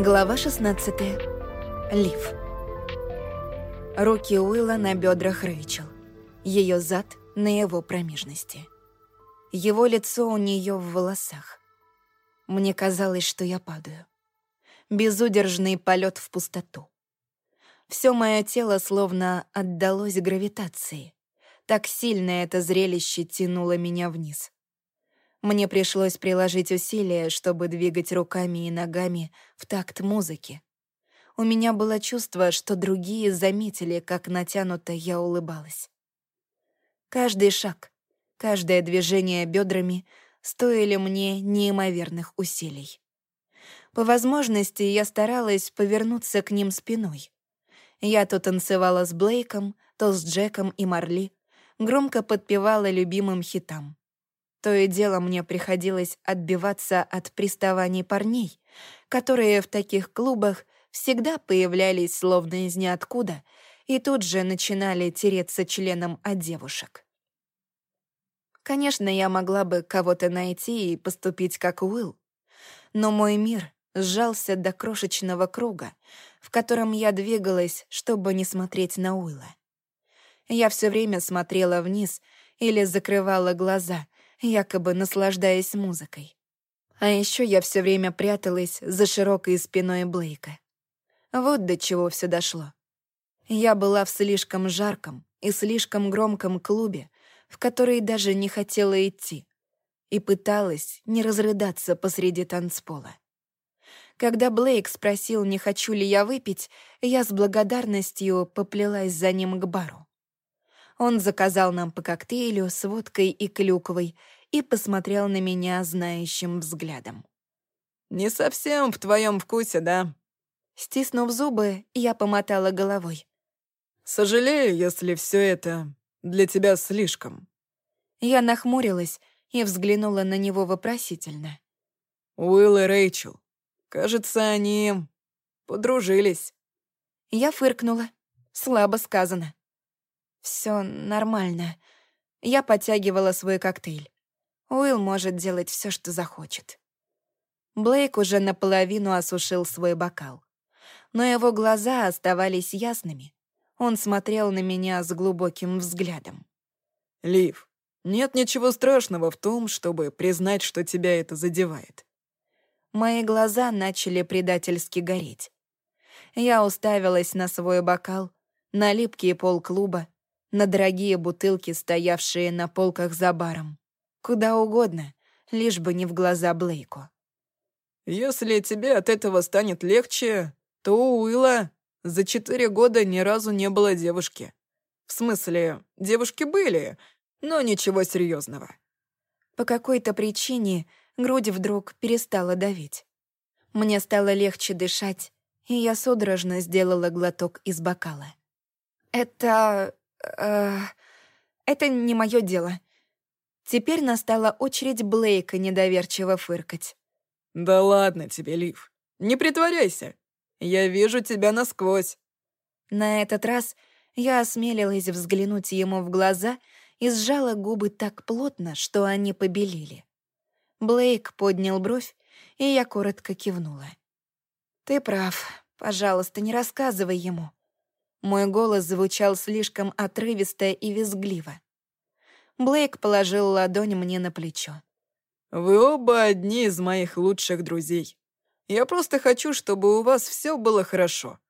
Глава 16. Лив. Руки Уилла на бедрах Рэйчел. Ее зад на его промежности. Его лицо у нее в волосах. Мне казалось, что я падаю. Безудержный полет в пустоту. Все мое тело словно отдалось гравитации. Так сильно это зрелище тянуло меня вниз. Мне пришлось приложить усилия, чтобы двигать руками и ногами в такт музыки. У меня было чувство, что другие заметили, как натянуто я улыбалась. Каждый шаг, каждое движение бедрами стоили мне неимоверных усилий. По возможности я старалась повернуться к ним спиной. Я то танцевала с Блейком, то с Джеком и Марли, громко подпевала любимым хитам. То и дело мне приходилось отбиваться от приставаний парней, которые в таких клубах всегда появлялись словно из ниоткуда и тут же начинали тереться членом от девушек. Конечно, я могла бы кого-то найти и поступить как Уилл, но мой мир сжался до крошечного круга, в котором я двигалась, чтобы не смотреть на Уилла. Я все время смотрела вниз или закрывала глаза, якобы наслаждаясь музыкой. А еще я все время пряталась за широкой спиной Блейка. Вот до чего все дошло. Я была в слишком жарком и слишком громком клубе, в который даже не хотела идти, и пыталась не разрыдаться посреди танцпола. Когда Блейк спросил, не хочу ли я выпить, я с благодарностью поплелась за ним к бару. Он заказал нам по коктейлю с водкой и клюквой и посмотрел на меня знающим взглядом. «Не совсем в твоем вкусе, да?» Стиснув зубы, я помотала головой. «Сожалею, если все это для тебя слишком». Я нахмурилась и взглянула на него вопросительно. «Уилл и Рэйчел. Кажется, они подружились». Я фыркнула. Слабо сказано. Все нормально. Я подтягивала свой коктейль. Уилл может делать все, что захочет. Блейк уже наполовину осушил свой бокал. Но его глаза оставались ясными. Он смотрел на меня с глубоким взглядом. «Лив, нет ничего страшного в том, чтобы признать, что тебя это задевает». Мои глаза начали предательски гореть. Я уставилась на свой бокал, на липкий пол клуба, на дорогие бутылки, стоявшие на полках за баром. Куда угодно, лишь бы не в глаза Блейку. «Если тебе от этого станет легче, то у Уилла за четыре года ни разу не было девушки. В смысле, девушки были, но ничего серьезного. По какой-то причине грудь вдруг перестала давить. Мне стало легче дышать, и я судорожно сделала глоток из бокала. «Это э, это не мое дело. Теперь настала очередь Блейка недоверчиво фыркать. «Да ладно тебе, Лив. Не притворяйся. Я вижу тебя насквозь». На этот раз я осмелилась взглянуть ему в глаза и сжала губы так плотно, что они побелели. Блейк поднял бровь, и я коротко кивнула. «Ты прав. Пожалуйста, не рассказывай ему. Мой голос звучал слишком отрывисто и визгливо. Блейк положил ладонь мне на плечо. «Вы оба одни из моих лучших друзей. Я просто хочу, чтобы у вас все было хорошо.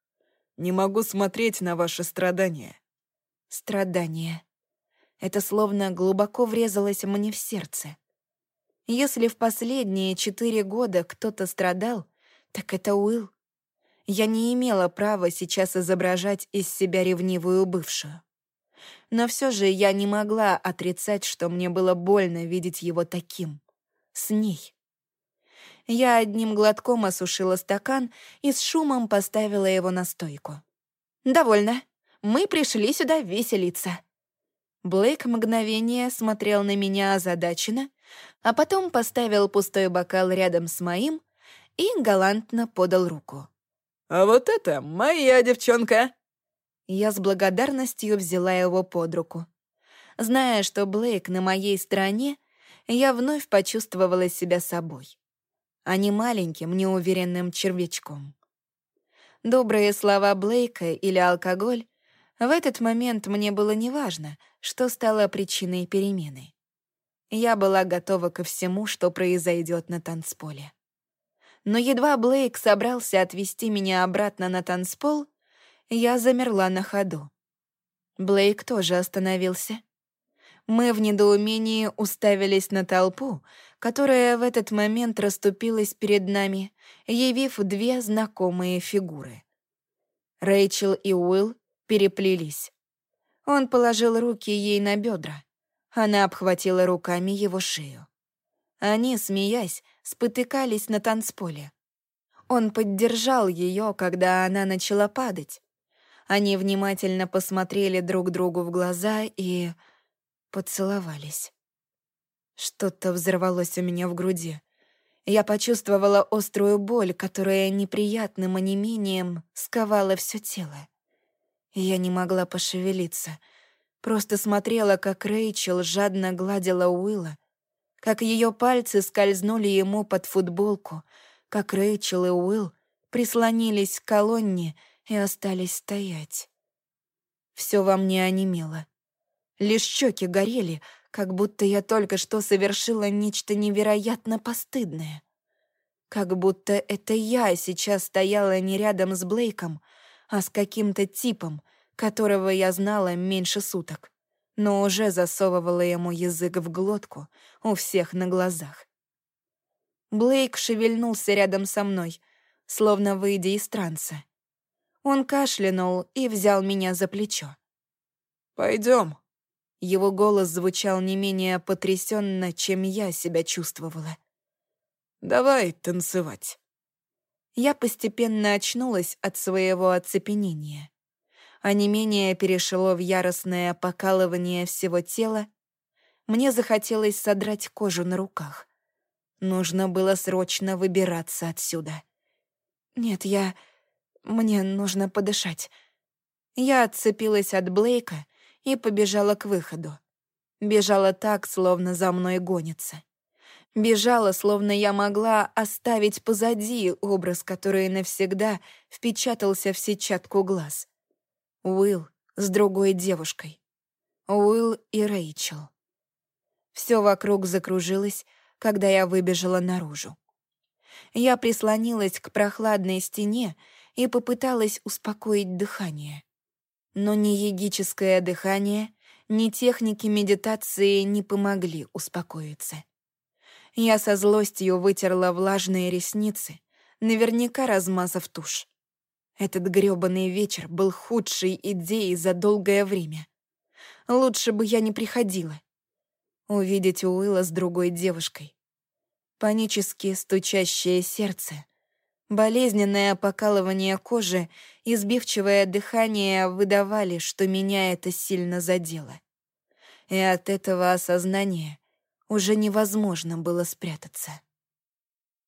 Не могу смотреть на ваши страдания». Страдания. Это словно глубоко врезалось мне в сердце. Если в последние четыре года кто-то страдал, так это Уилл. Я не имела права сейчас изображать из себя ревнивую бывшую. Но все же я не могла отрицать, что мне было больно видеть его таким. С ней. Я одним глотком осушила стакан и с шумом поставила его на стойку. «Довольно. Мы пришли сюда веселиться». Блейк мгновение смотрел на меня озадаченно, а потом поставил пустой бокал рядом с моим и галантно подал руку. «А вот это моя девчонка!» Я с благодарностью взяла его под руку. Зная, что Блейк на моей стороне, я вновь почувствовала себя собой. а не маленьким неуверенным червячком. Добрые слова Блейка или алкоголь в этот момент мне было неважно, что стало причиной перемены. Я была готова ко всему, что произойдет на танцполе. Но едва Блейк собрался отвезти меня обратно на танцпол, я замерла на ходу. Блейк тоже остановился. Мы в недоумении уставились на толпу, которая в этот момент расступилась перед нами, явив две знакомые фигуры. Рэйчел и Уилл переплелись. Он положил руки ей на бедра. Она обхватила руками его шею. Они, смеясь, спотыкались на танцполе. Он поддержал ее, когда она начала падать. Они внимательно посмотрели друг другу в глаза и поцеловались. Что-то взорвалось у меня в груди. Я почувствовала острую боль, которая неприятным онемением сковала все тело. Я не могла пошевелиться, просто смотрела, как Рэйчел жадно гладила Уилла, как ее пальцы скользнули ему под футболку, как Рэйчел и Уилл прислонились к колонне и остались стоять. Все во мне онемело. Лишь щеки горели, как будто я только что совершила нечто невероятно постыдное. Как будто это я сейчас стояла не рядом с Блейком, а с каким-то типом, которого я знала меньше суток, но уже засовывала ему язык в глотку у всех на глазах. Блейк шевельнулся рядом со мной, словно выйдя из транса. Он кашлянул и взял меня за плечо. Пойдем. Его голос звучал не менее потрясенно, чем я себя чувствовала. «Давай танцевать». Я постепенно очнулась от своего оцепенения. А не менее перешло в яростное покалывание всего тела. Мне захотелось содрать кожу на руках. Нужно было срочно выбираться отсюда. «Нет, я... Мне нужно подышать». Я отцепилась от Блейка и побежала к выходу. Бежала так, словно за мной гонится. Бежала, словно я могла оставить позади образ, который навсегда впечатался в сетчатку глаз. Уилл с другой девушкой. Уилл и Рэйчел. Все вокруг закружилось, когда я выбежала наружу. Я прислонилась к прохладной стене и попыталась успокоить дыхание. Но ни егическое дыхание, ни техники медитации не помогли успокоиться. Я со злостью вытерла влажные ресницы, наверняка размазав тушь. Этот грёбаный вечер был худшей идеей за долгое время. Лучше бы я не приходила. Увидеть Уилла с другой девушкой. Панически стучащее сердце, Болезненное покалывание кожи и сбивчивое дыхание выдавали, что меня это сильно задело. И от этого осознания уже невозможно было спрятаться.